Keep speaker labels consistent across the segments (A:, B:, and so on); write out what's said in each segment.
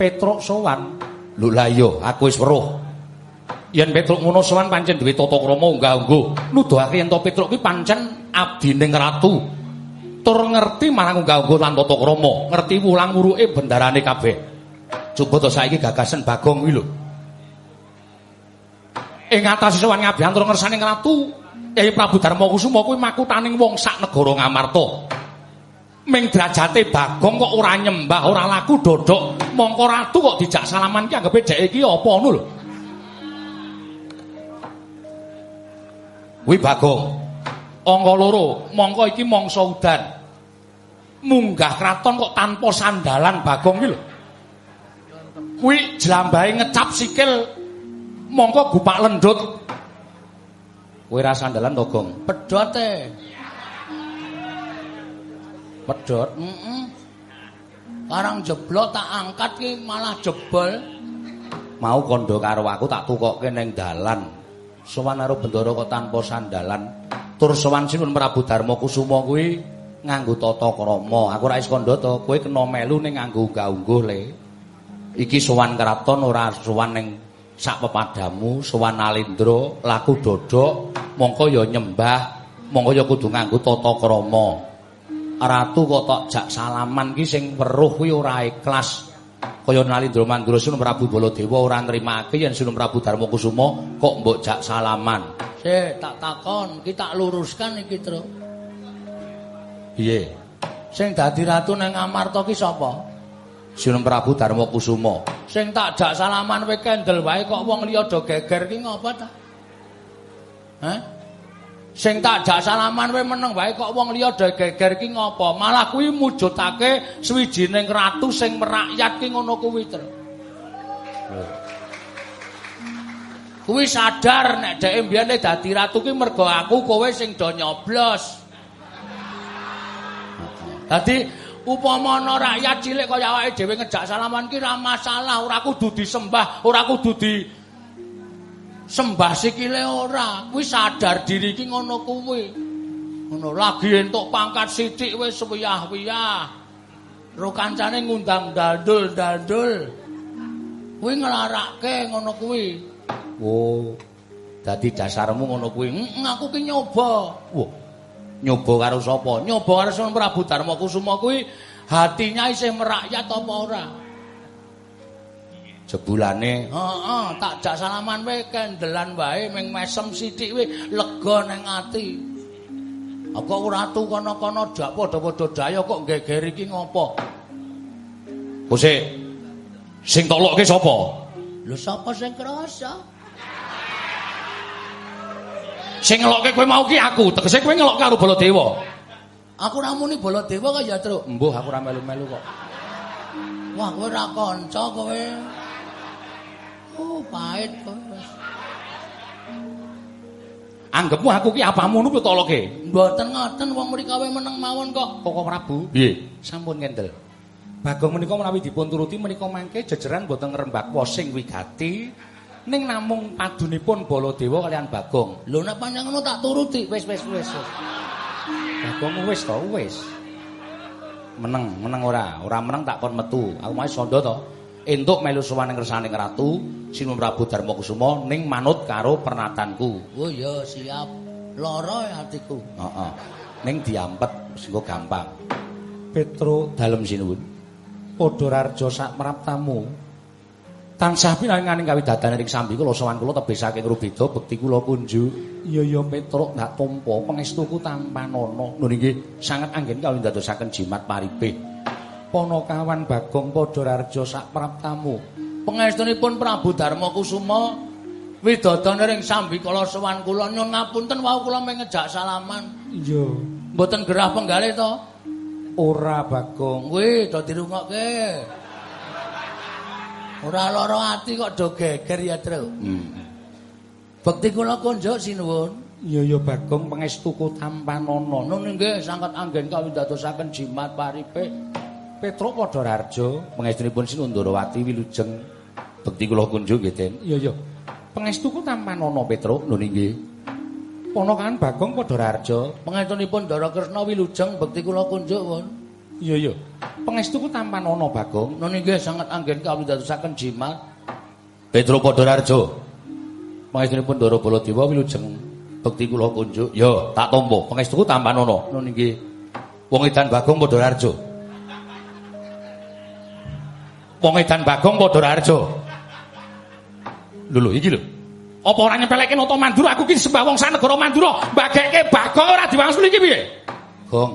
A: Petruk sowan. Lho la iya, aku wis weruh. Yen Petruk ngono sowan pancen duwe tata krama unggah-ungguh. Nuduhake yen to Petruk kuwi pancen abdining ratu. Tur ngerti marang unggah-ungguh lan tata krama, ngerti wulang wuruke bendarane kabeh. Coba to saiki gagasan Bagong kuwi lho. Ing atas sowan ngabihan tur ngersane ratu, Kyai Prabu Darma Kusuma kuwi makutaning wong sak negara Ngamarta. Ming derajate Bagong kok ora nyembah, ora laku dodok, mongko ratu kok dijak salaman ki anggepe dhek iki apa ngono lho. Kuwi Bagong. Angka loro, mongko iki mangsa udan. Munggah kraton kok tanpa sandalan Bagong iki lho. Kuwi jlambahe ngecap sikil mongko gupak lendut. Kowe ra sandalan to, Gong?
B: Pedhot. Heeh. Karang jeblok tak angkat ki malah jebol.
A: Mau kondo karo aku tak tukokke ning dalan. Sowan karo bendara kok tanpa sandalan. Tur sowan Sinun Prabu Darma Kusuma kuwi nganggo tata krama. Aku ora is kondo to, kowe kena melu ning nganggo unggah-ungguh le. Iki sowan keraton ora sowan ning sak pepadamu, sowan Alindra, laku dodok, mongko ya nyembah, mongko ya kudu nganggo tata krama. Ratu kok tok jak salaman ki sing weruh kuwi ora ikhlas. Kaya Nalindra Mandura Sunan Prabu Baladewa ora nrimake yen Sunan Prabu Darma Kusuma kok mbok jak salaman.
B: Sik tak takon, ki tak luruskan iki, Tru.
A: Piye?
B: Sing dadi ratu ning Amarta ki sapa?
A: Sunan Prabu Darma Kusuma.
B: Sing tak jak salaman kowe kendel wae kok wong liya do geger ki ngopo ta? Hah? Sing tak jak salaman kowe meneng wae kok wong liya do geger ki ngopo? Malah kuwi mujudake swijining ratu sing merakyat ki ngono kuwi, Tru. Kuwi sadar nek dhek mbiyane dadi ratu ki mergo aku kowe sing do nyoblos. Dadi upama ana rakyat cilik kaya awake dhewe ngejak salaman ki ra masalah, ora kudu disembah, ora kudu di sembah sikile ora. Kuwi sadar diri ki ngono kuwi. Ngono lagi entuk pangkat sithik wis wiyah-wiyah. Ro kancane ngundang dandul-dandul. Kuwi nglarake ngono kuwi.
A: Oh. Dadi dasarmu ngono kuwi.
B: Heeh, aku ki nyoba.
A: Wah. Nyoba karo sapa?
B: Nyoba karo Prabu Darma Kusuma kuwi hatinya isih merakyat apa ora?
A: Jebulane
B: Heeh, tak jak salaman wae kendelan wae ming mesem sithik wae lega ning ati. Apa ratu kono-kono dak padha-padha daya kok geger iki ngopo?
A: Kusik. Sing tok lokke sapa?
B: Lho sapa sing krasa?
A: Sing ngelokke kowe mau ki aku, tegese kowe ngelok karo Baladewa.
B: Aku ra muni Baladewa kaya, Truk.
A: Embuh aku ora melu-melu kok.
B: Wah, kowe ra kanca kowe. Oh, pahit.
A: Anggepmu aku ki apamu nu lokke?
B: Mboten ngoten wong mriki wae meneng mawon kok.
A: Koko Prabu. Piye? Sampun kendel. Bagong menika menawi dipun turuti menika mangke jejeran boten ngrembak sing wigati ning namung padunipun Baladewa kalian Bagong.
B: Lho nek pancen ngono tak turuti.
A: Wis wis wis. wis. Bagong wis to, wis. Meneng, meneng ora? Ora meneng tak kon metu. Aku mau sondo to. Entuk melu sowan kersaning ratu Sinun Prabu Darma Kusuma ning manut karo pernatanku.
B: Oh ya siap. Lara ya atiku.
A: Heeh. Ning diampet singgo gampang. Petro dalem sinuwun. Padha rarja sak meraptamu. Tansah pinanganing kawidatan ing sambi kula sowan kula tebih saking rubeda bekti kula kunju. Iya ya Petro ndak tampa pangestuku tampanono. Lho nggih sanget anggen kawin dadosaken jimat paribih. Panakawan Bagong padha rarja sak praptamu.
B: Pangestunipun Prabu Darma Kusuma widodane ring sambi kala sowan kula nyun ngapunten wau kula mengejak salaman.
A: Iya.
B: Mboten gerah penggalih to.
A: Ora Bagong.
B: Kuwi do dirungokke. Ora lara ati kok do geger ya, Tru.
A: Hmm.
B: Bekti kula kunjuk sinuwun.
A: Iya ya Bagong pangestuku tampanono.
B: Nun nggih sanget anggen kawin dadosaken jimat paripih.
A: Petro padha rarja pangestunipun Sinundarawati wilujeng bekti kula kunjuk nggih Den. Iya ya. Pangestuku tampanono Petro lho nggih. Ponokan Bagong padha rarja
B: Pengentunipun Dara Kresna wilujeng bekti kula kunjuk, Wun.
A: Iya iya. Pangestuku tampan ana Bagong.
B: Nun inggih sanget anggen kawudadosaken jimat.
A: Petro Padhararjo. Pangestunipun Ndara Baladewa wilujeng bekti kula kunjuk. Ya, tak tampa. Pangestuku tampan ana.
B: Nun inggih.
A: Wong edan Bagong Padhararjo. Wong edan Bagong Padhararjo. Lho lho iki lho. Apa ora nyepelekke nata Mandura aku ki sembah wong sanegara Mandura, bageke Bagong ora diwangsuli iki piye? Gong.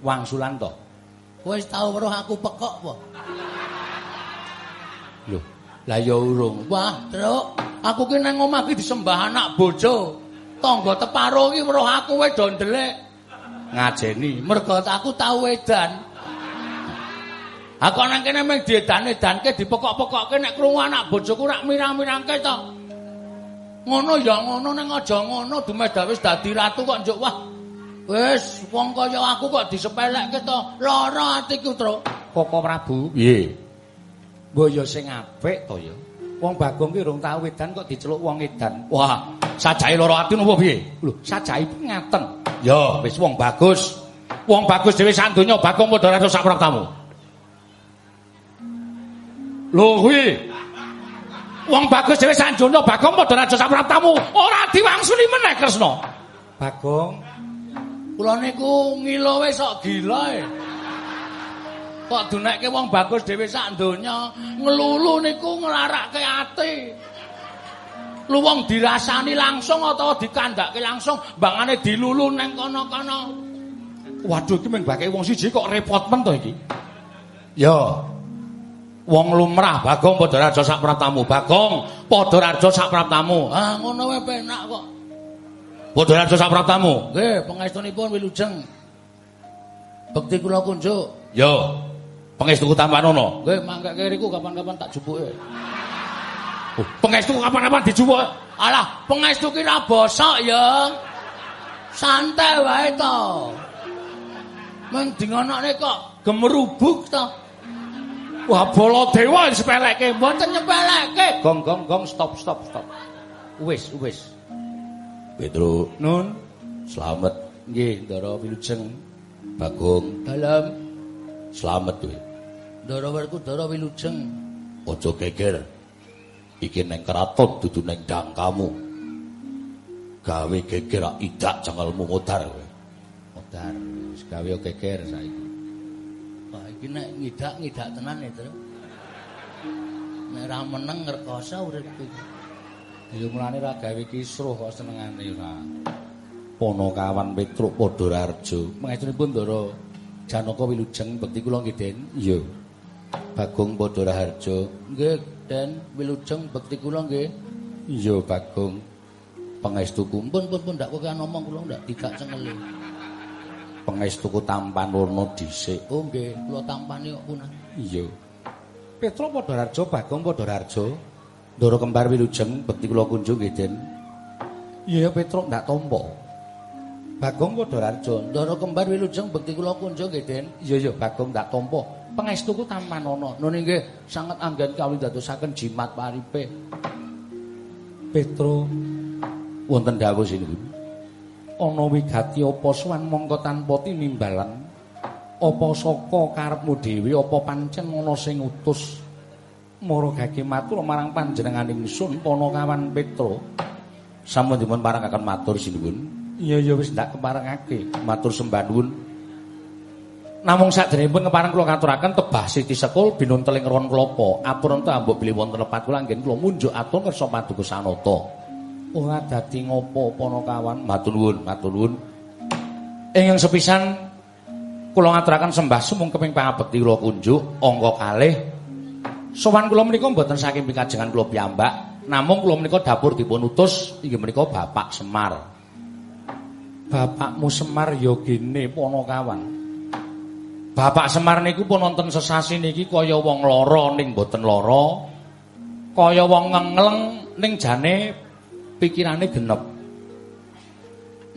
A: Wangsulan to.
B: Wis tau weruh aku pekok apa?
A: Lho, lah ya urung.
B: Wah, Truk, aku ki nang omah ki disembah anak bojo. Tangga teparo ki weruh aku wis do ndelik.
A: Ngajeni.
B: Mergo aku tau edan. Aku nang kene mung diedan-edanke dipekok-pekokke nek krungu anak bojoku rak mirang-mirangke to. Ngono ya ngono ning aja ngono dumeda wis dadi ratu kok njuk wah. Wis wong kaya aku kok disepelekke to. Lara atiku, Truk.
A: Koko Prabu. Piye? Mbok ya sing apik to ya. Wong Bagong ki urung tau edan kok diceluk wong edan. Wah, sajahe lara ati napa piye? Lho, sajahe ku ngaten. Ya, wis wong bagus. Wong bagus dhewe sak donya Bagong padha rasa sak tamu. Lho kuwi. Wong bagus dhewe sak donya Bagong padha rasa sak tamu. Ora diwangsuli meneh Kresna. Bagong
B: Kula niku ngilo wis sok gila e. Kok dunekke wong bagus dhewe sak donya, nglulu niku nglarakke ati. Lu wong dirasani langsung atau dikandhake langsung, bangane dilulu neng kono-kono.
A: Waduh iki mung bake wong siji kok repot men to iki. Ya. Wong lumrah Bagong padha raja sak pratamu. Bagong padha raja sak pratamu.
B: Ah ngono wae penak kok.
A: Padha raja sak pratamu.
B: Nggih, pangestunipun wilujeng. Bekti kula kunjuk.
A: Ya. Pangestuku tampanono.
B: Nggih, mangke kiriku kapan-kapan tak jupuke.
A: Oh, pangestuku kapan-kapan dijupuk.
B: Alah, pangestu ki ra bosok ya. Santai wae to. Mung dingonokne kok gemerubuk to.
A: Wah, Baladewa sepeleke.
B: Mboten nyepeleke.
A: Gong gong gong stop stop stop. Wis, wis. Petro, Nun, selamat. Nggih, Ndara Wilujeng. Bagong,
B: Dalam
A: selamat kowe.
B: Ndara werku Ndara Wilujeng.
A: Aja geger. Iki neng keraton dudu neng dangkamu. Gawe geger idak cengelmu modar kowe.
B: Modar wis gawe geger saiki. Iki nek ngidak-ngidak tenan itu. Nek ra meneng ngrekoso uripku.
A: Ya mulane ra gawe kisruh kok senengane ora. Ponokawan Petruk Padhararjo. Mengestunipun Ndara Janaka Wilujeng bekti kula nggih, Den. Iya. Bagong Padhararjo.
B: Nggih, Den, wilujeng bekti kula nggih.
A: Iya, Bagong. Pangestuku
B: Pun pun pun ndak kok ngomong kula ndak tidak cengeli.
A: Pangestuku tampan warna dhisik.
B: Oh nggih, kula tampani kok punah.
A: Iya. Petruk Padhararjo, Bagong Padhararjo. Ndara kembar Wilujeng bekti kula kunjung nggih, Den. Iya, Petruk ndak tampa. Bagong Padhararjo,
B: Ndara kembar wilujeng bekti kula kunjung nggih, Den.
A: Iya iya Bagong tak tampa. Pangestuku tampan ana.
B: Nun inggih sanget anggen kawudadosaken jimat paripe.
A: Petro wonten dawuh sinipun. Ana wigati apa sowan mongko tanpa tinimbalan? Apa saka karepmu dhewe apa pancen ana sing utus? Maragake matur marang panjenenganing sun Panakawan Petro. Sampun dipun parangaken matur sinipun. Iya iya wis ndak keparengake. Matur sembah nuwun. Namung sadèrèngipun kepareng kula ngaturaken tebah Siti Sekul binun teling ron klapa. Atur ento ambok bilih wonten lepat kula anggen kula munjuk atur ngersa paduka sanata. Ora dadi ngopo Panakawan. Matur nuwun, matur nuwun. Ing sepisan kula ngaturaken sembah sumung keping pangabekti kula kunjuk angka kalih. Sowan kula menika mboten saking pikajengan kula piyambak, namung kula menika dapur dipun utus inggih menika Bapak Semar. Bapakmu Semar ya gene Panakawan. Bapak Semar niku pun wonten sesasi niki kaya wong lara ning mboten lara. Kaya wong ngengleng ning jane pikirane genep.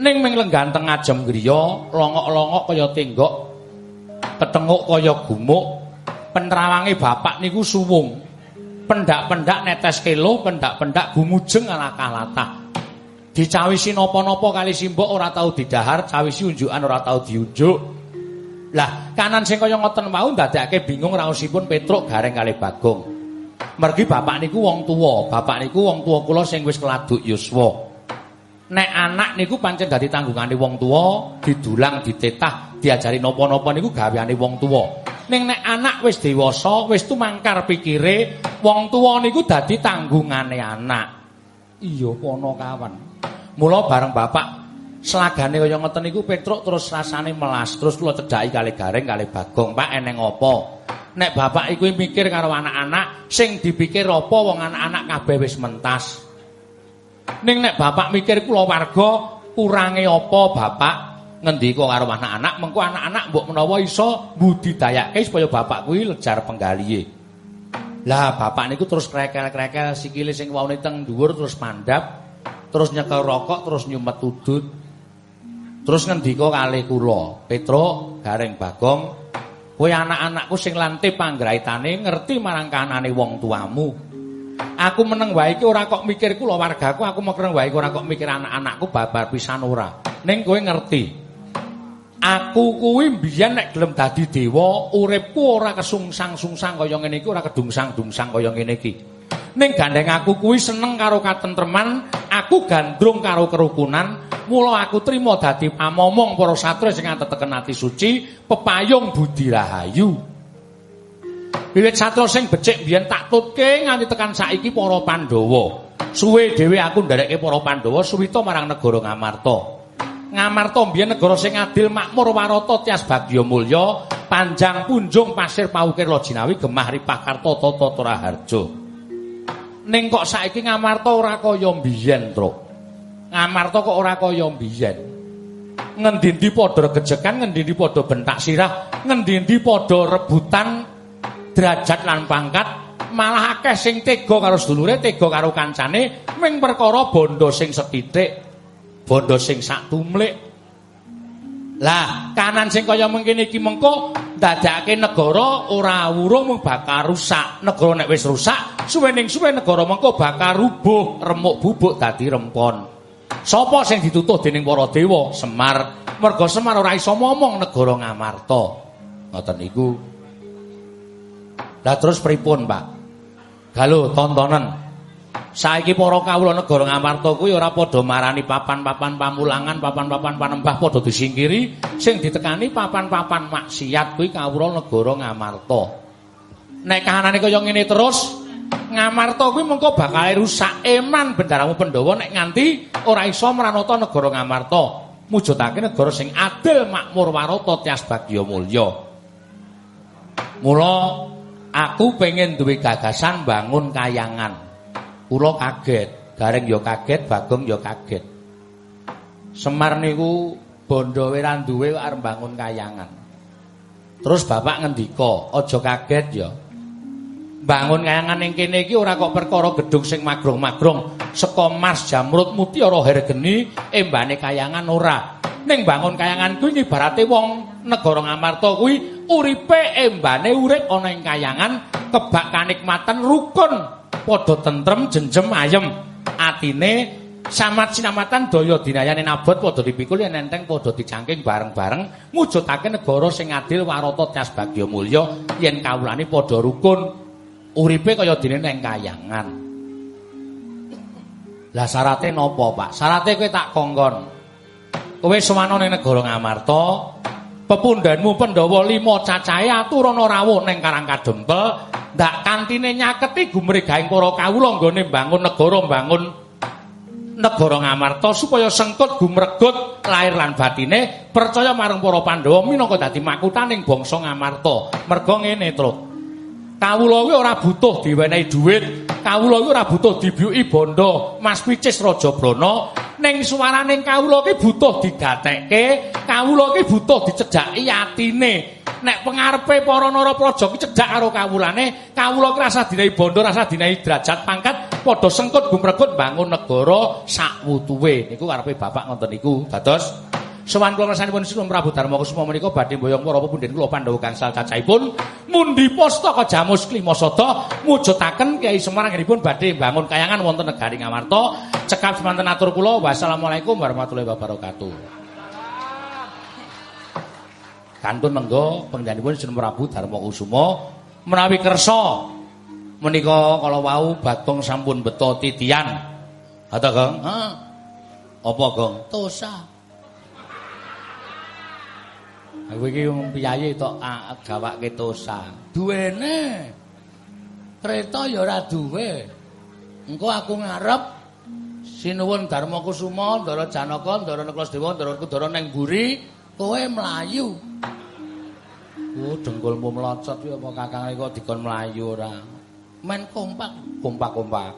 A: Ning ming lengganteng ajem griya, longok-longok kaya tenggok, ketenguk kaya gumuk. Penrawange bapak niku suwung. Pendak-pendak netes kelo, pendak-pendak gumujeng ala kalatah. Dicawisi napa-napa kali simbok ora tau didahar, cawisi unjukan ora tau diunjuk. Lah, kanan sing kaya ngoten mau ndadekake bingung raosipun Petruk gareng kali Bagong. Mergi bapak niku wong tuwa, bapak niku wong tuwa kula sing wis keladuk yuswa. Nek anak niku pancen dadi tanggungane wong tuwa, didulang, ditetah, diajari napa-napa niku gaweane wong tuwa. Ning nek anak wis dewasa, wis tumangkar pikire, wong tuwa niku dadi tanggungane anak. Iya, pono kawan. Mula bareng bapak Selagane kaya ngoten niku Petruk terus rasane melas, terus kula cedhaki kali Gareng kali Bagong, Pak eneng apa? Nek bapak iku mikir karo anak-anak, sing dipikir apa wong anak-anak kabeh wis mentas. Ning nek bapak mikir kula warga, kurange apa bapak? Ngendika karo anak-anak, mengko anak-anak mbok menawa iso budidayake supaya bapak kuwi lejar penggalihe. Lah bapak niku terus krekel-krekel sikile sing waune teng dhuwur terus mandap, terus nyekel rokok, terus nyumet udut. Terus ngendika kalih kula, Petruk, Gareng Bagong, kowe anak-anakku sing lantip panggraitane ngerti marang kanane wong tuamu. Aku meneng wae iki ora kok mikir kula wargaku, aku meneng wae ora kok mikir anak-anakku babar pisan ora. Ning kowe ngerti. Aku kuwi mbiyen nek gelem dadi dewa, uripku ora kesungsang-sungsang kaya ngene iki, ora kedungsang-dungsang kaya ngene iki. Ning gandeng aku kuwi seneng karo katentreman, aku gandrung karo kerukunan, mula aku trima dadi pamomong para satria sing ateteken ati suci pepayung budi rahayu. Wiwit satria sing becik biyen tak tutke nganti tekan saiki para pandhawa. Suwe dhewe aku nderekke para pandhawa suwita marang negara ngamarta. Ngamarta biyen negara sing adil makmur warata tias bagya mulya panjang punjung pasir paukir lojinawi gemah ripakarta tata taraharja ning kok saiki ngamarta ora kaya biyen truk Ngamarta kok ora kaya mbiyen. Ngendi-endi padha gejekan, ngendi-endi padha bentak sirah, ngendi-endi padha rebutan derajat lan pangkat, malah akeh sing tega karo sedulure, tega karo kancane ming perkara bondo sing setitik, bondo sing sak tumlik. Lah, kanan sing kaya mengkene iki mengko ndadekake negara ora wurung mung bakal rusak. Negara nek wis rusak, suwening suwe negara mengko bakal rubuh, remuk bubuk dadi rempon. Sapa sing ditutuh dening para dewa? Semar. Merga Semar ora iso momong negara Ngamarta. Ngoten niku. Lah terus pripun, Pak? Galo tontonan. Saiki para kawula negara Ngamarta kuwi ora padha marani papan-papan pamulangan, papan-papan panembah padha disingkiri, sing ditekani papan-papan maksiat kuwi kawula negara Ngamarta. Nek kahanane kaya ngene terus, Ngamarta kuwi mengko bakal rusak eman bendaramu Pandhawa nek nganti ora iso mranata negara Ngamarta. Mujudake negara sing adil, makmur, warata, tias bagya mulya. Mula aku pengen duwe gagasan bangun kayangan. Kula kaget, Gareng ya kaget, Bagong ya kaget. Semar niku bondo ora duwe arep bangun kayangan. Terus bapak ngendika, aja kaget ya. bangun kayangan ning kene iki ora kok perkara gedung sing magrong-magrong saka Mas Jamrut Mutiara Hergeni embane kayangan ora ning bangun kayangan kuwi ibarate wong negara Ngamarta kuwi uripe embane urip ana ing kayangan kebak kanikmatan rukun padha tentrem jenjem ayem atine samat sinamatan daya dinayane nabot padha dipikul yen enteng padha dicangking bareng-bareng mujudake negara sing adil warata tias bagya mulya yen kawulane padha rukun uripe kaya dene nang kayangan. Lah syarate napa, Pak? Syarate kowe tak kongkon. Kowe semana ning negara Ngamarta, pepundhanmu Pandhawa 5 cacahe aturana rawuh ning Karang Kadempel, ndak kantine nyaketi gumregahing para kawula nggone bangun negara, bangun negara Ngamarta supaya sengkut gumregut lahir lan batine percaya marang para Pandhawa minangka dadi makutaning bangsa Ngamarta. Merga ngene, Truk. Kawula kuwi ora butuh diwenehi dhuwit. Kawula kuwi ora butuh dibyuki bondo Mas Picis Raja Brana. Ning suwarane kawula kuwi butuh digatekke. Kawula kuwi butuh dicejaki atine. Nek pengarepe para narapraja kuwi cejak karo kawulane, kawula kuwi rasa dinehi bondo, rasa dinehi derajat pangkat, padha sengkut gumregut bangun negara sak wutuwe. Niku karepe bapak ngoten niku. Dados Sowan kula rasanipun Sri Prabu Darma Kusuma menika badhe mboyong para pepundhen kula Pandhawa gangsal cacahipun mundi pustaka Jamus Klimasada mujudaken Kyai Semar anggenipun badhe bangun kayangan wonten negari Ngamarta. Cekap semanten atur kula. Wassalamualaikum warahmatullahi wabarakatuh. Kantun menggo panjenenganipun Sinten Prabu Darma Kusuma menawi kersa menika kala wau Bagong sampun beto titian. Ada, Gong?
B: Hah?
A: Apa, Gong?
B: Tosa.
A: Aku iki piyayi tok gawake tosa.
B: Duwene. Kreta ya ora duwe. Engko aku ngarep Sinuwun Darma Kusuma, Ndara Janaka, Ndara Neklasdewa, Ndara Kudara ning mburi, kowe mlayu.
A: Oh, dengkulmu melocot ya apa kakang kok dikon mlayu ora.
B: Men kompak,
A: kompak-kompak.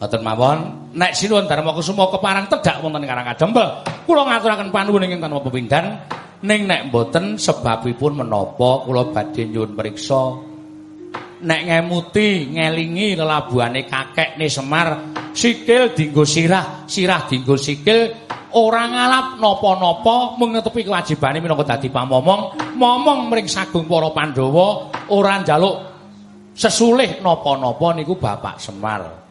A: Mboten mawon, nek Sinuwun Darma Kusuma keparang tedak wonten Karang Kadempel, kula ngaturaken panuwun ing tanpa pepindhan. Ning nek mboten sebabipun menapa kula badhe nyuwun priksa nek ngemuti ngelingi lelabuhane kakekne Semar sikil dinggo sirah sirah dinggo sikil ora ngalap napa-napa mung netepi kewajibane minangka dadi pamomong momong mring sagung para Pandhawa ora njaluk sesulih napa-napa niku Bapak Semar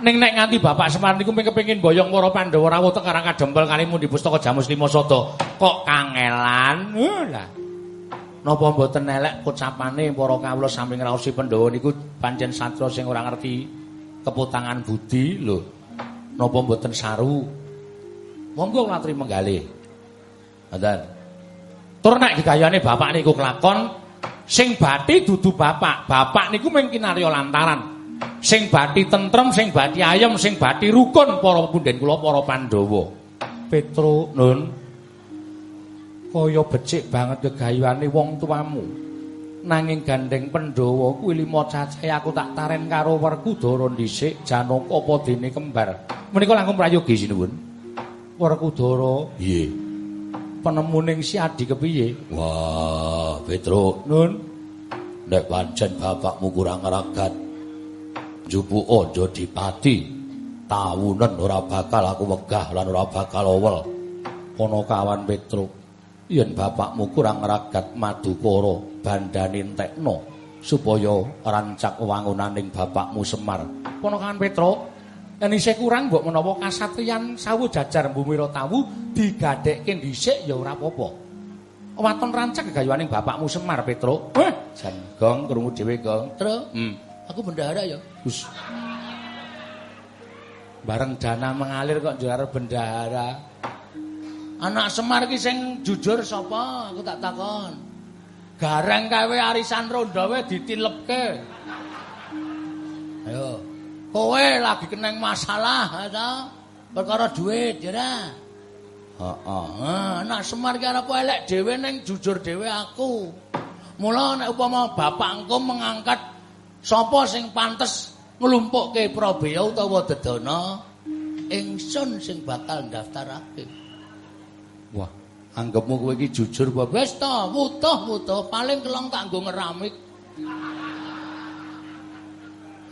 A: ning nek nganti Bapak Semar niku kepengin boyong para Pandhawa rawuh teng Karang Kadempel kalimu di pustaka Jamus Lima Sada kok kangelan? Lah. Napa mboten elek ucapane para kawula samping raosi Pandhawa niku pancen satra sing ora ngerti keputangan budi lho. Napa mboten saru? Monggo ngatri menggalih ngoten tur nek digayane bapak niku kelakon sing bathi dudu bapak. Bapak niku mung kinarya lantaran sing bathi tentrem, sing bathi ayem, sing bathi rukun para punden kula para Pandhawa. Petro Nun kaya becik banget gegayuhane wong tuamu. Nanging gandeng Pandhawa kuwi lima cacah aku tak taren karo Werkudara dhisik Janaka apa dene kembar. Menika langkung prayogi sinuwun. Werkudara, nggih. Penemuning si Adi kepiye? Wah, Petro Nun. Nek pancen bapakmu kurang ragat, njupuk aja dipati tawunen ora bakal aku wegah lan ora bakal owel. Ana kawan Petruk yen bapakmu kurang ragat madukara bandane entekno supaya rancak wangunaning bapakmu Semar. Ana kawan Petruk yen isih kurang mbok menawa kasatriyan sawu jajar mbumira tawu digadhekke dhisik ya ora apa-apa. Waton rancak gegayuhaning bapakmu Semar Petruk wah jan gong krungu dhewe gong.
B: Tru.
A: hmm.
B: Aku bendahara ya.
A: Us. Bareng dana mengalir kok juara bendahara.
B: Anak Semar ki sing jujur sapa? Aku tak takon. Gareng kawe arisan ronda we ditilepke. Ayo. Kowe lagi keneng masalah ta? Perkara duit, ya?
A: Heeh.
B: Anak Semar ki arep elek dhewe ning jujur dhewe aku. Mula nek upama bapak engko mengangkat sapa sing pantes nglumpukke Prabeya utawa Dedana, ingsun sing bakal ndaftarake.
A: Wah, anggapmu kowe iki jujur apa?
B: Wis to, wutuh-wutuh paling kelong tak nggo ngeramik.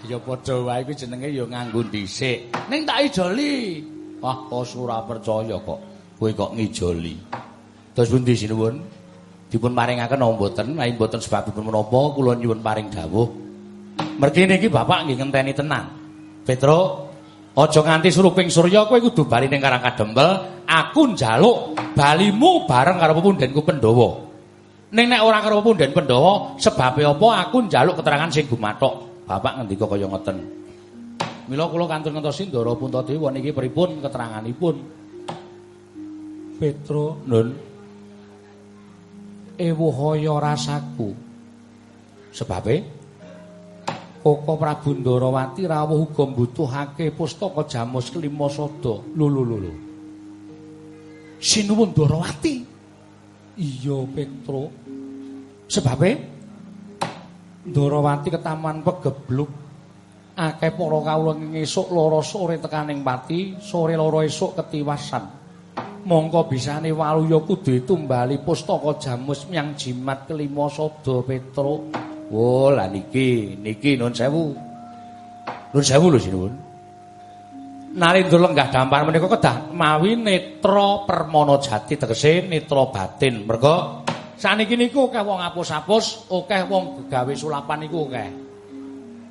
A: Ya padha wae iku jenenge ya nganggo dhisik.
B: Ning tak ijoli.
A: Wah, kok ora percaya kok. Kowe kok ngijoli. Terus pundi sinuwun? Dipun paringaken napa mboten? Nek mboten sebabipun menapa kula nyuwun paring dawuh. Mergi niki Bapak nggih ngenteni tenan. Petro, aja nganti suruping surya kowe kudu bali ning Karang Kadempel, aku njaluk balimu bareng karo pepundenku Pandhawa. Ning nek ora karo pepunden Pandhawa, sebabe apa aku njaluk keterangan sing gumathok. Bapak ngendika kaya ngoten. Mila kula kantun ngentosi Ndara Puntadewa niki pripun keteranganipun? Petro, Nun. Ewuhaya rasaku. Sebabe Koko Prabu Ndarawati rawuh uga mbutuhake pustaka Jamus Kelima Sada. Lho lho lho. Sinuwun Ndarawati. Iya, Petro. Sebabe Ndarawati ketaman pegebluk. Akeh para kawula ngesuk lara sore tekaning pati, sore lara esuk ketiwasan. Mongko bisane waluya kudu tumbali pustaka Jamus Myang Jimat Kelima Sada, Petro. Oh, lah niki, niki nun sewu. Nun sewu lho sinuwun. Narendra lenggah dampar menika kedah mawi netra permana jati tegese netra batin. Merga saniki niku akeh wong apus-apus, akeh wong gawe sulapan niku akeh.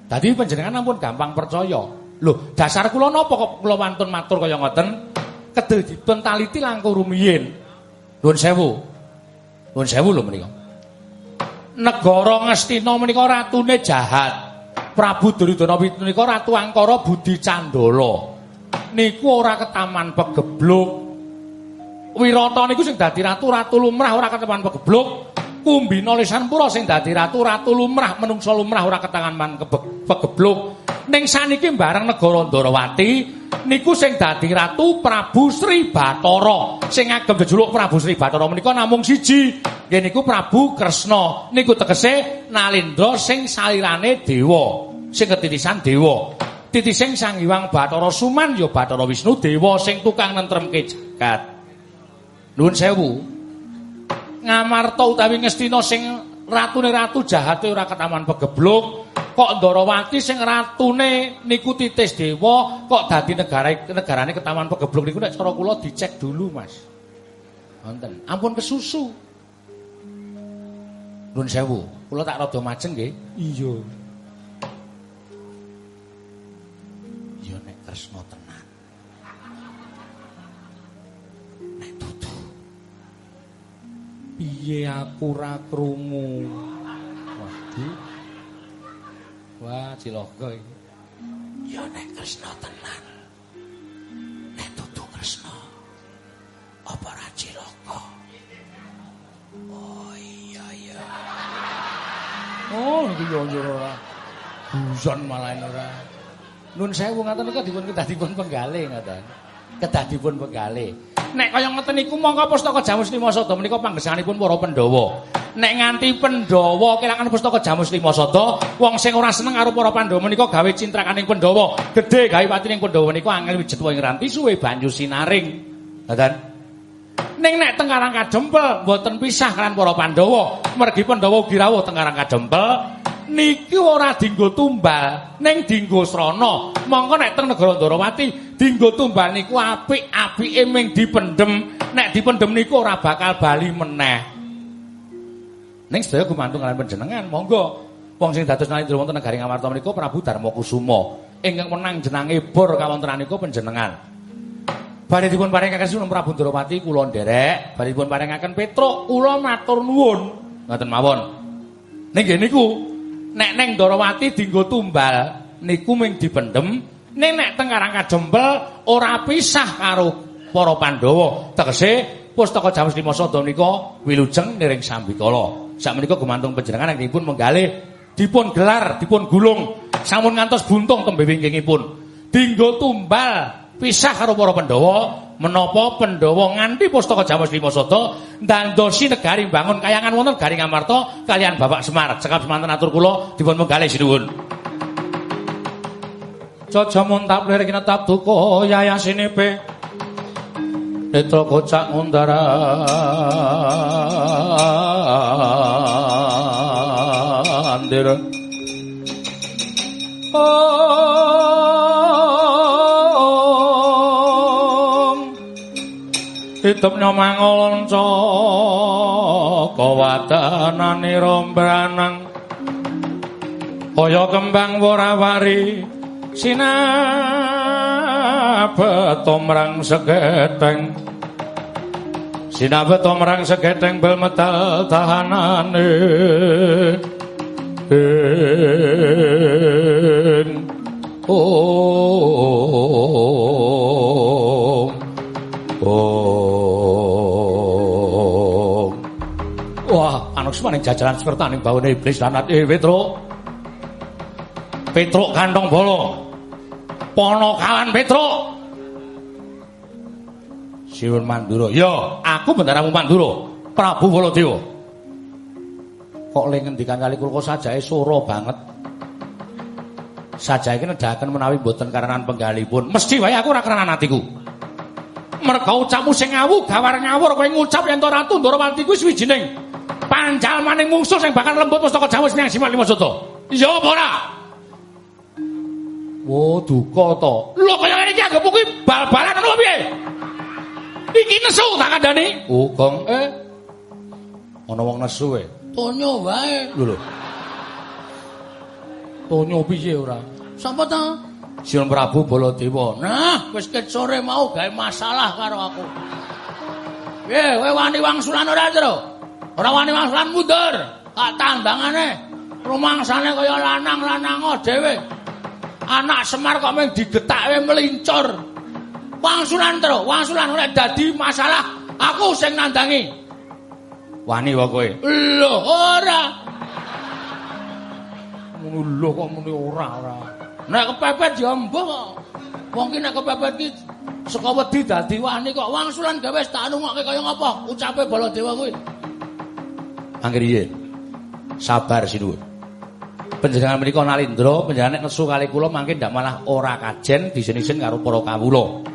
A: Dadi panjenengan ampun gampang percaya. Lho, dasar kula napa kok kula wantun matur kaya ngoten? Kedel dipun taliti langkung rumiyin. Nun sewu.
B: Nuwun sewu lho menika. Negara Ngastina menika ratune jahat. Prabu Duryudana menika ratu Angkara Budi Candala. Niku ora ketaman pegebluk. Wirata niku sing dadi ratu ratu lumrah ora ketaman pegebluk. Kumbina Lisanpura sing dadi ratu ratu lumrah menungsa lumrah ora ketaman pegebluk. Ning saniki bareng negara Ndarawati niku sing dadi ratu Prabu Sri Bathara. Sing agem jejuluk Prabu Sri Bathara menika namung siji. Nggih niku Prabu Kresna. Niku tegese Nalindra sing salirane dewa, sing ketitisan dewa. Titising Sang Hyang Bathara Suman ya Bathara Wisnu dewa sing tukang nentremke jagat. Nuwun sewu. Ngamarta utawi Ngastina sing ratune ratu jahate ora ketaman pegebluk. kok Ndarawati sing ratune niku titis dewa kok dadi negara negarane ketaman pegebluk niku nek cara kula dicek dulu Mas. Wonten. Ampun kesusu. Nuwun sewu. Kula tak rada majeng nggih.
A: Iya.
B: Ya nek tresna tenan. Nek dudu.
A: Piye aku ora krungu? Waduh. Wah, cilaka iki.
B: Ya nek Kresna tenan. Nek dudu Kresna. Apa ra cilaka? Oh.
A: Oh, iki yo ora. Buson malah ora. Nun sewu ngaten niku dipun kedah dipun penggalih ngaten. Kedah dipun penggalih. Nek kaya ngoten niku mongko pustaka Jamus Lima Sada menika panggesanipun para Pandhawa. nek nganti Pandhawa kelangan pustaka Jamus Lima Sada, wong sing ora seneng karo para Pandhawa menika gawe cintrakaning Pandhawa, gedhe gawe patining Pandhawa menika angel wijet wae nganti suwe banyu sinaring. Ngoten. Ning nek teng Karang Kadempel mboten pisah kan para Pandhawa, mergi Pandhawa ugi rawuh teng Karang Kadempel. Niki ora dinggo tumbal, ning dinggo srana. Mongko nek teng negara Ndarawati dinggo tumbal niku apik-apike ming dipendhem. Nek dipendhem niku ora bakal bali meneh. Ning sedaya gumantung kalian panjenengan, monggo. Wong sing dados nalika wonten negari Ngamarta menika Prabu Darma Kusuma. Ingkang menang jenenge bor kawontenanipun panjenengan. Badhe dipun paringaken sunan Prabu Ndrawati kula nderek, badhe dipun paringaken Petruk kula matur nuwun. Ngoten mawon. Ning nggih niku nek ning Ndrawati dienggo tumbal niku ming dipendhem, ning nek teng Karang Kajempel ora pisah karo para Pandhawa. Tegese pustaka Jamus Lima Sada menika wilujeng niring sambikala. sak menika gumantung panjenengan nek dipun menggalih dipun gelar dipun gulung sampun ngantos buntung tembe wingkingipun dinggo tumbal pisah karo para Pandhawa menapa Pandhawa nganti pustaka Jamus Sada ndandosi negari bangun kayangan wonten negari Ngamarta kalian Bapak Semar. Cekap semanten atur kula dipun menggalih sinuwun. Jaja muntap lir kinetap duka yayasinepe Netra kocak ngundara. Andir Om Hidup nyomangolon kawadanane rombranang kaya kembang warawari sinabet omrang segedeng sinabet omrang segedeng bel metal tahanane oh wah anak semaning jajaran sekertaning bawane iblis lanat eh Petro. Petruk kantong bolo. Pono Petruk Siwun Mandura ya aku bendaramu Mandura Prabu Baladewa. Kok le ngendikan kali kula sajae sura banget. Sajae iki nedahaken menawi mboten karenan penggalipun, mesti wae aku ora karenan atiku. Merga ucapmu sing ngawu gawar ngawur kowe ngucap yen to Ratu Ndarawati kuwi swijining panjalmaning mungsuh sing bakal lembut pustaka Jawa sing Simal Lima Soto. Iya apa ora? Wo duka to. Lho kaya ngene iki anggap kuwi bal-balan ngono piye? Iki nesu tak kandhani. Oh, Gong. Eh. Ana wong nesu e.
B: Tonyo wae.
A: Lho lho. Tonyo piye ora?
B: Sapa ta?
A: Siun Prabu Baladewa.
B: Nah, wis ket sore mau gawe masalah karo aku. Piye, kowe wani wangsulan ora, Tru? Ora wani wangsulan mundur. Tak tandangane. Rumangsane kaya lanang-lanang dhewe. Anak Semar kok mung digetakke melincur. Wangsulan terus, wangsulan nek dadi masalah aku sing nandangi.
A: Wani wae kowe.
B: Lho, ora. Lho kok muni ora ora. Nek kepepet ya mbok kok. Wong ki nek kepepet ki saka wedi dadi wani kok wangsulan gawe tak nungokke kaya ngapa ucape Baladewa kuwi.
A: Angger iye. Sabar sinuwun. Panjenengan menika Nalindra, panjenengan nek nesu kali kula mangke ndak malah ora kajen disin-isin karo para kawula.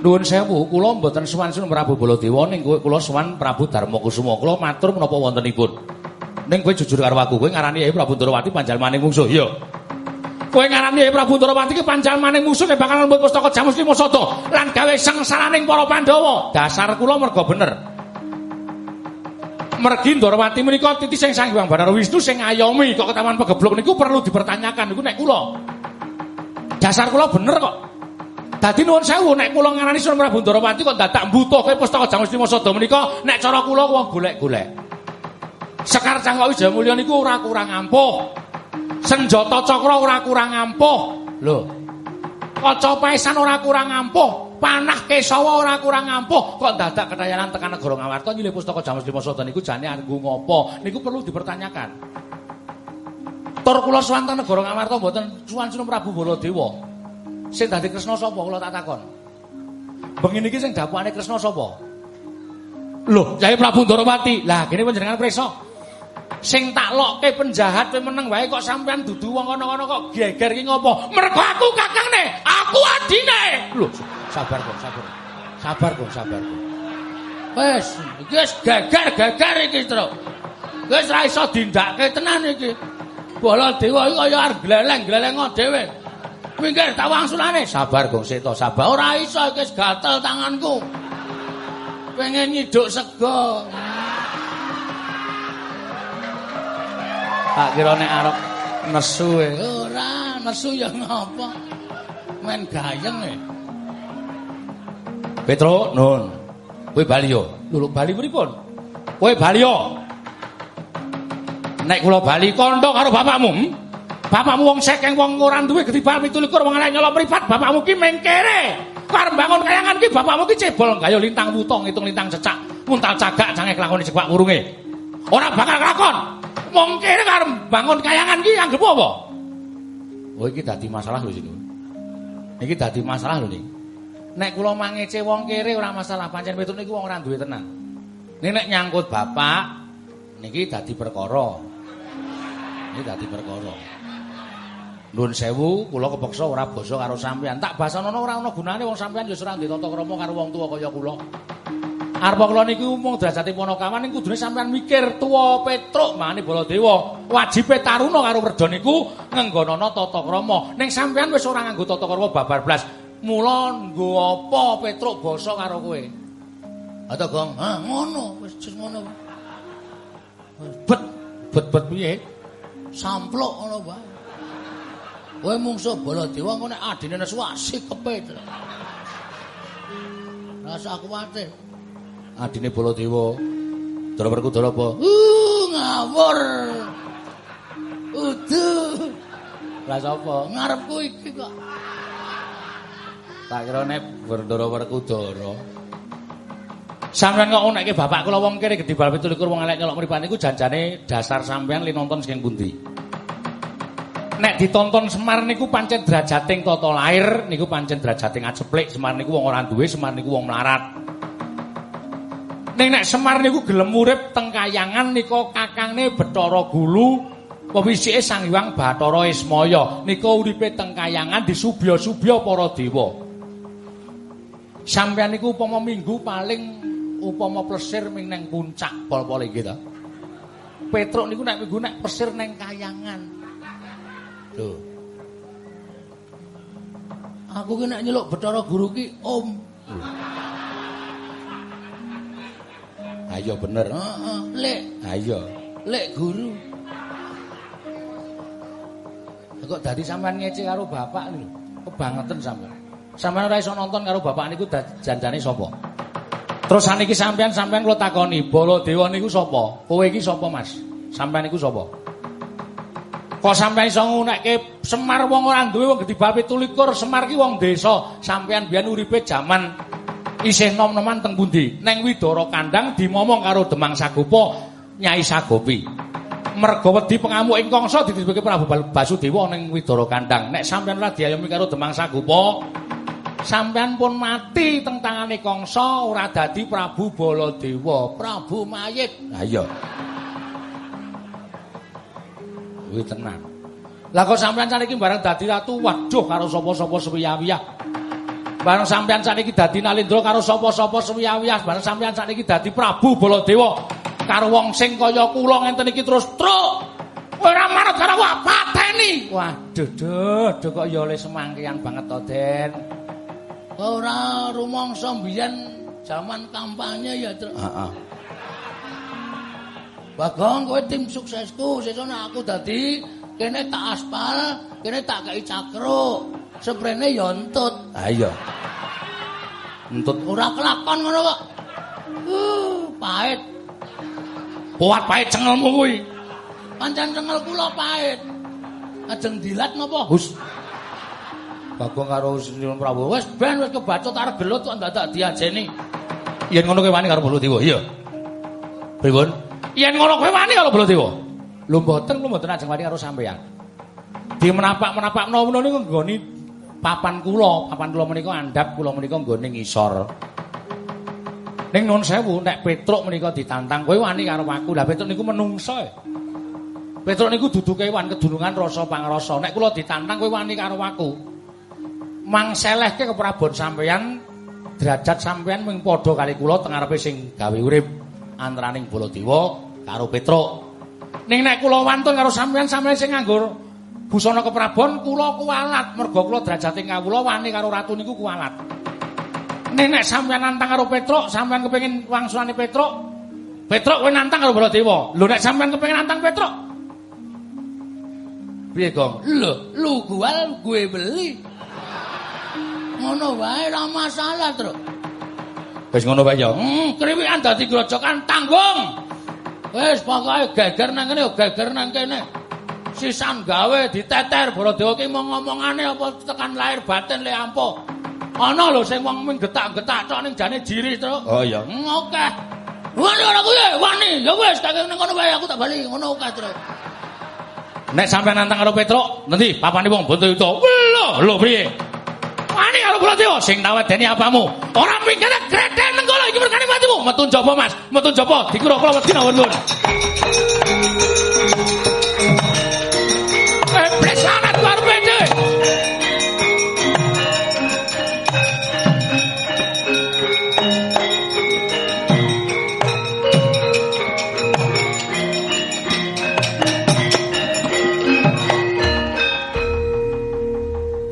A: Nuwun sewu, kula mboten sowan Sinten Prabu Baladewa ning kowe kula sowan Prabu Darmakusuma. Kula matur menapa wontenipun. Ning kowe jujur karo aku, kowe ngarani Yai Prabu Ndrawati panjalmaning mungsuh, iya. Kowe ngarani Yai Prabu Ndrawati ki panjalmaning mungsuh nek bakal mlebu pustaka Jamus Lima Sada lan gawe sengsaraning para Pandhawa. Dasar kula merga bener. Mergi Ndrawati menika titi sing Sang Hyang Banar Wisnu sing ngayomi kok ketaman pegeblok niku perlu dipertanyakan niku nek kula. Dasar kula bener kok. Dadi nuwun sewu nek kula ngarani Sunan Prabu Ndrawati kok dadak mbutuhke pustaka Jamus Lima Sada menika nek cara kula wong golek-golek. Sekar Cangkok Wijaya Mulya niku ora kurang ampuh. Senjata cakra ora kurang ampuh. Lho. Kaca pesan ora kurang ampuh. Panah Kesawa ora kurang ampuh. Kok dadak ketayanan tekan negara Ngawarta nyilih pustaka Jamus Lima Sada niku jane anggo ngopo? Niku perlu dipertanyakan. Tur kula swanten negara Ngawarta mboten suwan Sunan Prabu Baladewa. Sing dadi Kresna sapa kula tak takon? Bengi niki sing dapuane Kresna sapa? Lho, Yai Prabu Ndrawati. Lah, kene panjenengan prisa. Sing tak lokke penjahat kowe meneng wae kok sampean dudu wong kono-kono kok geger ki ngopo? Mergo aku kakangne, aku adine. Lho, sabar kok, sabar. Sabar kok, sabar kok. Wes, iki wis geger-geger iki, Tru. Wis ra iso dindakke tenan iki. Bala dewa iki kaya arep gleleng-gleleng dhewe. Minggir tak wangsulane. Sabar, Gong Seto, sabar. Ora iso iki wis gatel tanganku. Pengen nyiduk sego. Tak kira nek arep nesu e. Ora, nesu ya ngapa? Men gayeng e. Petro, nun. Kowe bali yo.
B: Lho Bali pripun?
A: Kowe bali yo. Nek kula bali kandha karo bapakmu. hmm?
B: Bapakmu wong sekeng wong ora duwe gedibal 17 wong elek nyolok mripat, bapakmu ki mengkere. Karo bangun kayangan ki bapakmu ki cebol gayo lintang wutong ngitung lintang cecak, muntal cagak jange kelakoni cepak kurunge. Ora bakal kelakon. Wong kere karo bangun kayangan ki anggap apa?
A: Oh iki dadi masalah lho sini. Iki dadi masalah lho ning. Nek kula mangece wong kere ora masalah, pancen Petruk niku wong ora duwe tenan. Ning nek nyangkut bapak niki dadi perkara. Niki dadi perkara. Nuwun sewu, kula kepeksa ora basa karo sampean. Tak basanono ora ana gunane wong sampean ya ora ndek tata krama karo wong tuwa kaya kula. Arepa kula niku mung derajate Panakawan ning kudune sampean mikir tuwa Petruk mane Baladewa. Wajibe taruna karo werda niku ngenggonana tata krama. Ning sampean wis ora nganggo tata krama babar blas. Mula nggo apa Petruk basa karo kowe? Ata, Gong?
B: Ha, ngono, wis wis ngono.
A: Bet, bet-bet piye?
B: Sampluk ngono wae. Kowe mungsuh Baladewa engko nek adine nesu asik kepet. Rasa kuwate.
A: Adine Baladewa. Dara Werkudara apa?
B: Uh, ngawur. Udu.
A: Lah sapa?
B: Ngarepku iki kok.
A: Tak kira nek Bendara Werkudara. Sampeyan kok nekke bapak kula wong kene gedhi bal 17 wong elek nyolok mripat niku janjane dasar sampeyan li nonton sing pundi. Nek ditonton Semar niku pancen derajating tata lair, niku pancen derajating aceplik. Semar niku wong ora duwe, Semar niku wong melarat. Ning nek Semar niku gelem urip teng kayangan nika kakangne Bathara Gulu, pewisike Sang Hyang Bathara Ismaya. Nika uripe teng kayangan disubya-subya para dewa. Sampeyan niku upama minggu paling upama plesir ming neng puncak pol-pol iki ta. Petruk niku nek minggu nek plesir neng kayangan. Lho.
B: Aku ki nek nyeluk Bathara Guru ki Om.
A: Ayo bener.
B: Heeh, Lek,
A: Ayo.
B: Lek Guru.
A: Kok dadi sampean ngece karo bapak niku? Kebangetan sampean. Sampeyan ora iso nonton karo bapak niku janjane sapa? Terus saniki sampean sampean kula takoni, Baladewa niku sapa? Kowe iki sapa, Mas? Sampean niku sapa? Kok sampean iso ngunekke Semar wong ora duwe wong gedhi bal 17, Semar ki wong desa. Sampean biyen uripe jaman isih nom-noman teng pundi? Neng Widara Kandang dimomong karo Demang Sagopa, Nyai Sagopi. Merga wedi pengamuk ing Kangsa dititipke Prabu Basudewa ning Widara Kandang. Nek sampean ora diayomi karo Demang Sagopa, sampean pun mati teng tangane Kangsa ora dadi Prabu Baladewa, Prabu mayit. Ha iya. Kuwi tenan. Lah kok sampean saniki bareng dadi ratu, waduh karo sapa-sapa suwiyah-wiyah. Bareng sampean saniki dadi Nalendra karo sapa-sapa suwiyah-wiyah, bareng sampean saniki dadi Prabu Baladewa karo wong sing kaya kula ngenten iki terus truk. Ora marep karo wak pateni. Waduh, duh, duh kok ya oleh semangkian banget to, Den. Ora rumangsa mbiyen jaman kampanye ya, Truk.
B: Heeh.
A: Bagong kowe tim suksesku, sesuk nek aku dadi kene tak aspal, kene tak kei cakruk. Sprene ya entut.
B: Ha iya. Entut
A: Ora kelakon ngono kok. Uh, pahit. Kuat pahit cengelmu kuwi. Pancen cengel kula pahit. Ajeng dilat napa?
B: Hus. Bagong karo Sinuwun Prabu.
A: Wis ben wis kebacut arep gelut kok dadak diajeni.
B: Yen ngono kowe wani karo Baladewa, iya. Pripun?
A: Yen ngono kowe wani kalau Baladewa.
B: Lho mboten, kula mboten ajeng wani karo sampeyan.
A: Di menapak-menapak menawa niku nggoni papan kula, papan kula menika andhap kula menika nggone ngisor. Ning nun sewu nek Petruk menika ditantang kowe wani karo aku. Lah Petruk niku menungso. e. Petruk niku dudu kewan kedunungan rasa pangrasa. Nek kula ditantang kowe wani karo aku. Mangselehke keprabon sampeyan derajat sampeyan mung padha kali kula teng arepe sing gawe urip antaraning Baladewa karo Petruk. Ning nek kula wantun karo sampeyan sampeyan sing nganggur busana keprabon kula kualat merga kula derajate kawula wani karo ratu niku kualat. Ning nek sampeyan nantang karo Petruk, sampeyan kepengin wangsulane Petruk, Petruk kowe nantang karo Baladewa. Lho nek sampeyan kepengin nantang Petruk. Piye, Gong? Lho, lu gual gue beli. Ngono wae ora masalah, Truk.
B: Wis ngono wae ya.
A: Hmm, kriwikan dadi grojokan tanggung. Wis pokoke geger nang kene, geger nang kene. Sisan gawe diteter Baladewa ki mau ngomongane apa tekan lahir batin le ampuh. Ana lho sing wong ming getak-getak tok ning jane jiri, Truk.
B: Oh iya.
A: Hmm, Oke. Wani ora kuwi, wani. Ya wis, tak nang kono wae aku tak bali. Ngono oke, Truk. Nek sampean nantang karo Petruk, nanti papane wong bonto itu. Lho, lho piye? Wani karo Baladewa sing nawedeni apamu. Ora mikire gredhen nang kono iki mergane matimu. Metu njaba, Mas. Metu njaba. Dikira kula wedi nawon-nawon. Eh, presanat ku arep dhewe.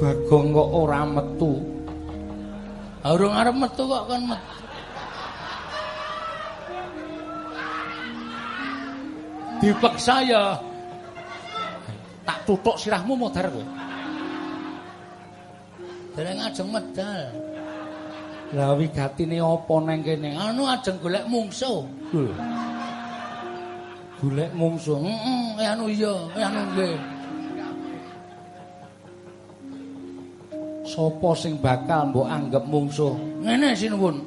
A: Bagong kok ora metu. Urung arep metu kok kon metu. Dipeksa ya. Tak tutuk sirahmu modar kowe. Dereng ajeng medal. Lah wigatine apa neng kene? Anu ajeng golek mungsuh. Golek mungsuh. Heeh, eh anu iya, anu nggih. Sopo sing bakal mbok anggap mungsuh? Ngene sinuwun.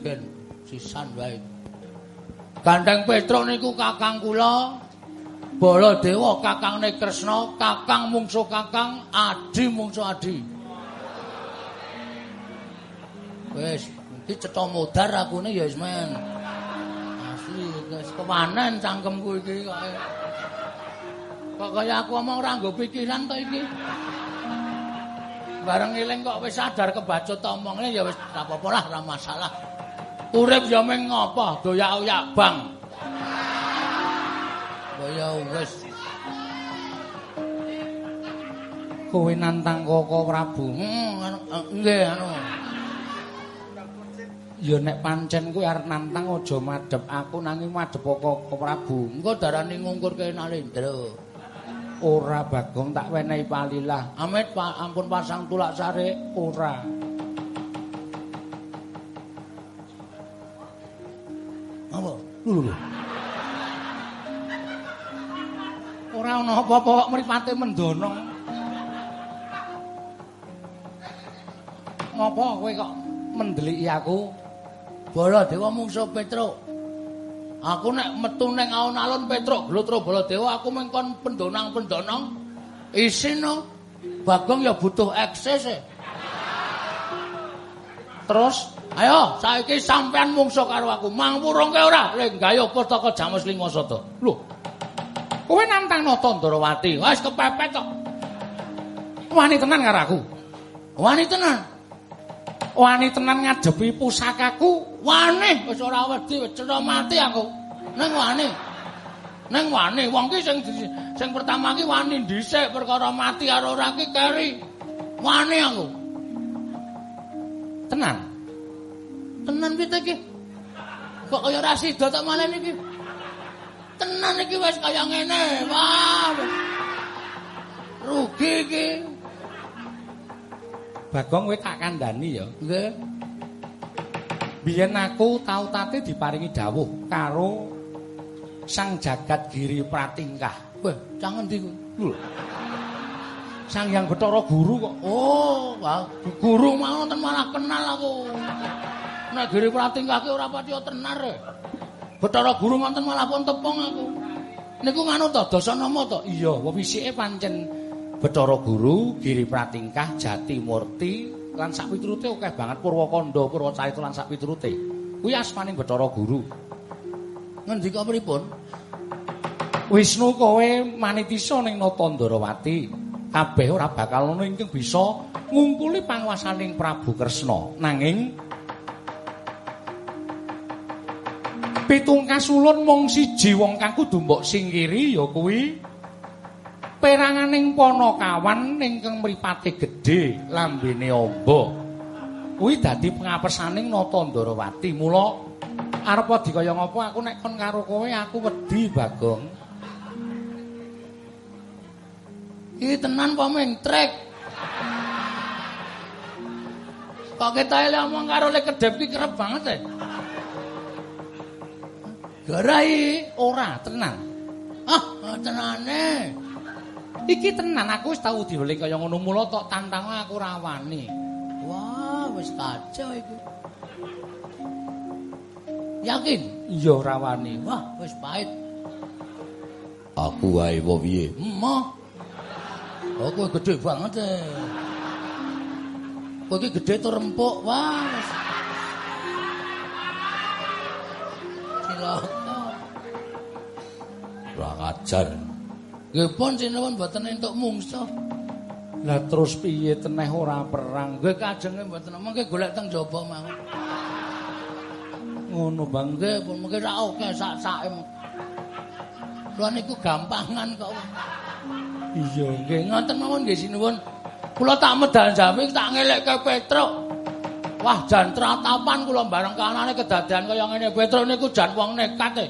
A: Gen sisan wae. Gandeng Petruk niku kakang kula. Baladewa kakangne Kresna, kakang mungsuh kakang, adi mungsuh adi. Wis, iki cetha modar akune ya wis men. Asli wis kewanen cangkemku iki. Kok kaya aku omong ora nggo pikiran to iki. Bareng eling kok wis sadar kebacut omongne ya wis apa-apa lah, ora masalah. Urip ya ming ngopo, doyak-oyak bang. Kaya wis. Kowe nantang Koko Prabu. Hmm, eh, nggih anu. Ya nek pancen kowe arep nantang aja madhep aku nanging madhep Koko Prabu. Engko darani ngungkurke Nalendra. ora bagong tak wenehi palilah amit pa, ampun pasang tulak sare. Ora. Apa?
B: Lho ora ana apa-apa kok mripate mendono ngopo kowe kok mendeliki aku? Bola dewa mungsu petruk. Aku nek metu ning alun-alun Petruk, Glutro Baladewa aku mengkon pendonang-pendonang isin no. Bagong ya butuh ekses e. Terus, ayo saiki sampean mungsuh karo aku. Mangpurungke ora? Le gayo Pustaka Jamus Lingasata. Lho. Kowe nantang Nata Ndrawati. Wis kepepet kok. Wani tenan karo aku. Wani tenan. Wani tenan ngadepi pusakaku. Wani wis ora wedi, wis mati aku. Nang wani. Nang wani wong ki sing sing pertama ki wani dhisik perkara mati karo ora ki keri. Wani aku. Tenan. Tenan piye iki? Kok kaya ra sida tak maleni iki? Tenan iki wis kaya ngene. Wah. Rugi iki. Bagong kowe tak kandhani ya. Nggih. Biyen aku tau tate diparingi dawuh karo Sang Jagat Giri Pratingkah. Wah, cang endi kuwi? Sang Yang Bathara Guru kok. Oh, wah, guru mau ten malah kenal aku. Nek Giri Pratingkah ki ora pati tenar. E. Bathara Guru ngoten malah pun tepung aku. Niku nganu to Dasanama to? Iya, wisike pancen Bathara Guru, Giri Pratingkah, Jati Murti lan sak piturute akeh banget Purwakanda, Purwacarita lan sak piturute. Kuwi asmaning Bathara Guru. Ngendika pripun? Wisnu kowe manitisa ning Natandarawati. Kabeh ora bakal ono ingkang bisa ngumpuli panguwasaning Prabu Kresna. Nanging pitung kasulun mung siji wong kang kudu mbok singkiri ya kuwi peranganing Panakawan ingkang mripate gedhe lambene amba. Kuwi dadi pengapesaning Natandarawati. Mula arep dikaya ngapa aku nek kon karo kowe aku wedi Bagong. Iki tenan apa ming trek? Kok ketae le omong karo le kedep ki kerep banget e. Garai ora tenan. Ah, tenane. Iki tenan aku wis tau dioling kaya ngono mula tok tantang aku rawani. Wah, wis kacau iku. Yakin? Iya rawani. Wah, wis pahit.
A: Aku wae apa piye?
B: Emoh. Oh, kowe gedhe banget e. Kowe iki gedhe tur empuk. Wah. Cilaka.
A: Ora ajar.
B: Nggih pun sinuwun mboten entuk mungsuh.
A: Lah terus piye teneh ora perang?
B: Nggih kajenge mboten mengke golek teng jaba mawon.
A: ngono Bang.
B: Nggih pun mungkin ra oke sak-sake lho niku gampangan kok
A: iya
B: nggih. Ngoten mawon nggih sinuwun kula tak medal jawi tak ngelekke Petruk. Wah jan tratapan kula bareng kanane kedadian kaya ngene. Petruk niku jan wong nekat e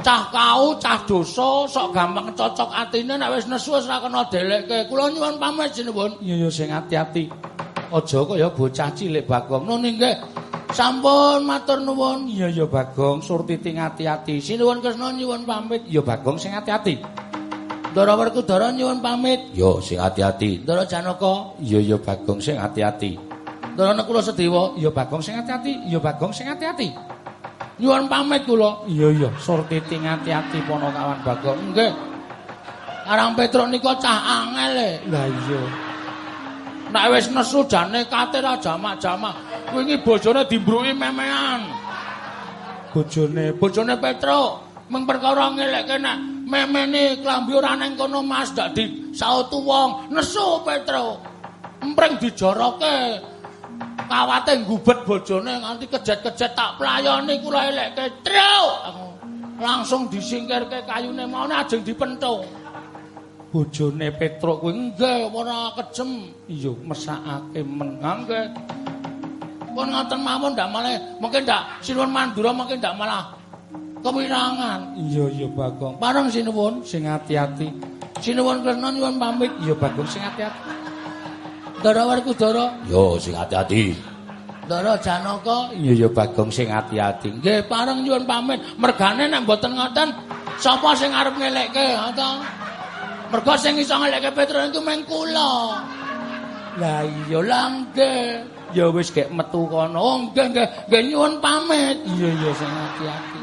B: cah kau cah dosa sok gampang cocok atine nek wis nesu wis ra kena delekke kula nyuwun pamit sinuwun
A: iya ya sing ati-ati aja kaya bocah cilik bagong
B: ngono nggih Sampun matur nuwun.
A: Iya ya Bagong, Surtiti ngati-ati.
B: Sinuwun Kresna nyuwun pamit.
A: Ya Bagong sing ati-ati.
B: Ndara Werkudara nyuwun pamit.
A: Ya sing ati-ati.
B: Ndara Janaka.
A: Iya ya Bagong sing ati-ati.
B: Ndara Nekula Sedewa.
A: Ya Bagong sing ati-ati. Ya Bagong sing ati-ati.
B: Nyuwun pamit kula.
A: Iya ya, Surtiti ngati-ati Panakawan Bagong.
B: Nggih. Arang Petruk nika cah angel e.
A: Lah iya.
B: Nek wis nesu jane kate ra jamak-jamak. wingi bojone dimbruki memean.
A: Bojone,
B: bojone Petruk mung perkara ngelekke nek memene klambi ora nang kono Mas dak di sautu wong nesu Petruk. Empreng dijoroke. Kawate ngubet bojone nganti kejet-kejet tak playoni kula elekke truk. Langsung disingkirke kayune mau ajeng dipentung.
A: Bojone Petruk kuwi
B: nggih ora kejem.
A: Iya mesakake menang nggih.
B: pun ngoten mawon ndak malah mungkin ndak sinuwun mandura mungkin ndak malah kewirangan.
A: Iya iya Bagong.
B: Bareng sinuwun
A: sing ati-ati.
B: Sinuwun Kresna nyuwun pamit.
A: Iya Bagong sing ati-ati.
B: Dara Werkudara.
A: Yo sing ati-ati.
B: Ndara Janaka.
A: Iya ya Bagong sing ati-ati.
B: Nggih, pareng nyuwun pamit. Mergane nek mboten ngoten, sapa sing arep ngelekke, to? Mergo sing iso ngelekke Petro iku meng kula. Lah iya langge.
A: Ya wis gek metu kono.
B: Oh, nggih nggih, nggih nyuwun pamit.
A: Iya iya sing ati-ati.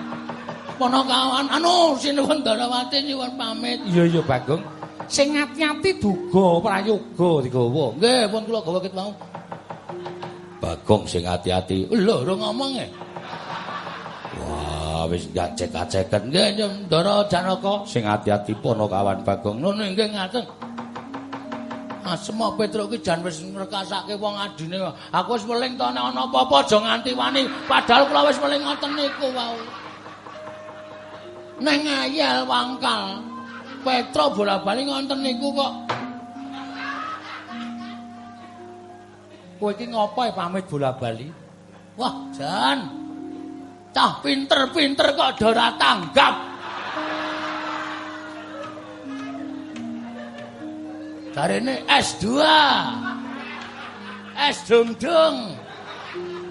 B: Ponokawan anu sinuwun Darawati nyuwun pamit.
A: Iya iya Bagong. Sing ati-ati duga prayoga digawa.
B: Nggih, pun kula gawa kit mau.
A: Bagong sing ati-ati.
B: Lho, ora ngomong e.
A: Wah, wis gacek-gaceken.
B: Nggih, Ndara Janaka.
A: Sing ati-ati Ponokawan Bagong.
B: Ngono nggih ngaten. Asma Petro ki jan wis ngrekasake wong adine. Aku wis weling to nek ana apa-apa aja nganti wani. Padahal kula wis weling ngoten niku wau. Neng ayel wangkal. Petro bola-bali ngoten niku kok.
A: Kowe iki ngopo pamit bola-bali?
B: Wah, Jan. Cah pinter-pinter kok ora tanggap. Darene S2. S dung-dung.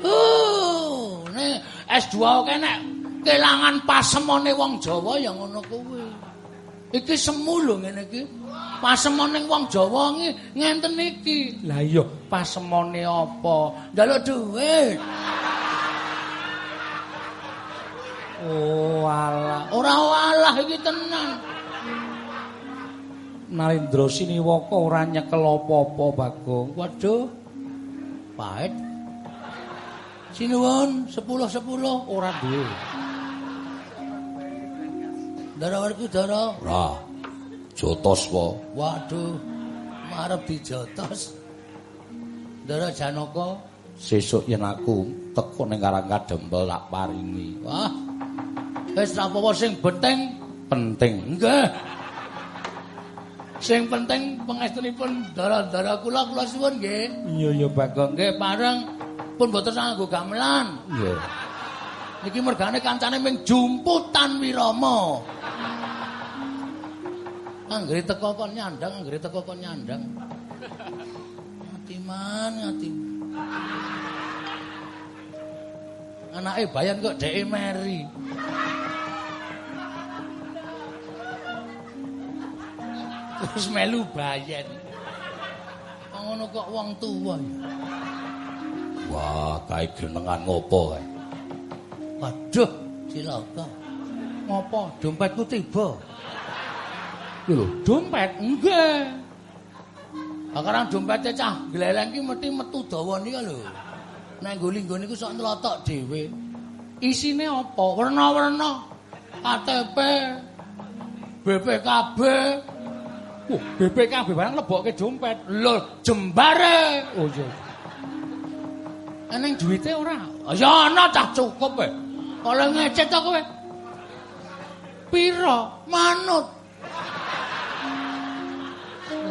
B: Uh, ne S2 oke nek kelangan pasemone wong Jawa ya ngono kuwi. Iki semu lho ngene iki. Pasemone wong Jawa ngenten iki.
A: Lah iya, pasemone apa?
B: Njaluk dhuwit.
A: Oh, alah.
B: Ora walah iki tenan.
A: Narendra Siniwaka ora nyekel apa-apa, Bagong.
B: Waduh. Pahit. Sinuwun 10 10
A: Ora duwe.
B: Dara warku dara.
A: Ora. Jotos po.
B: Waduh. Marep dijotos. Dara Janaka.
A: Sesuk yen aku teko ning Karangkadempel tak paringi.
B: Wah. Wis ra apa sing penting
A: Penting.
B: nggih. Sing penting pangestunipun dara-dara kula kula suwun nggih.
A: Iya iya, Bagong.
B: Nggih bareng pun boten nganggo gamelan.
A: Iya.
B: Niki mergane kancane ming jumputan wirama. Anggere teko kon nyandang, anggere teko kon nyandang. Ngatiman, ngati. Anake bayan kok dheke meri. Terus melu bayan. Ngono kok wong tuwa ya.
A: Wah, kae genengan ngopo kae?
B: Waduh, cilaka. Ngopo? Dompetku tiba.
A: Iki lho,
B: Dompet nggih. Sekarang dompete cah gleleng ki mesti metu dawa nika lho. Nek nggoli-nggoni ku sok nlotok dhewe. Isine apa? Werna-werna. KTP, BPKB,
A: Wah, BPKB barang lebokke dompet.
B: lho jembare.
A: Oh iya. Eneng duwite ora?
B: Ya ana cah cukup e. Kalau ngecet to kowe. Piro? Manut.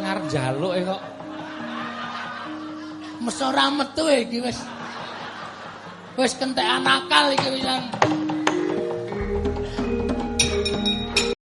A: Ngarep njaluk e kok.
B: Mes ora metu iki wis. Wis kentekan akal iki wisan.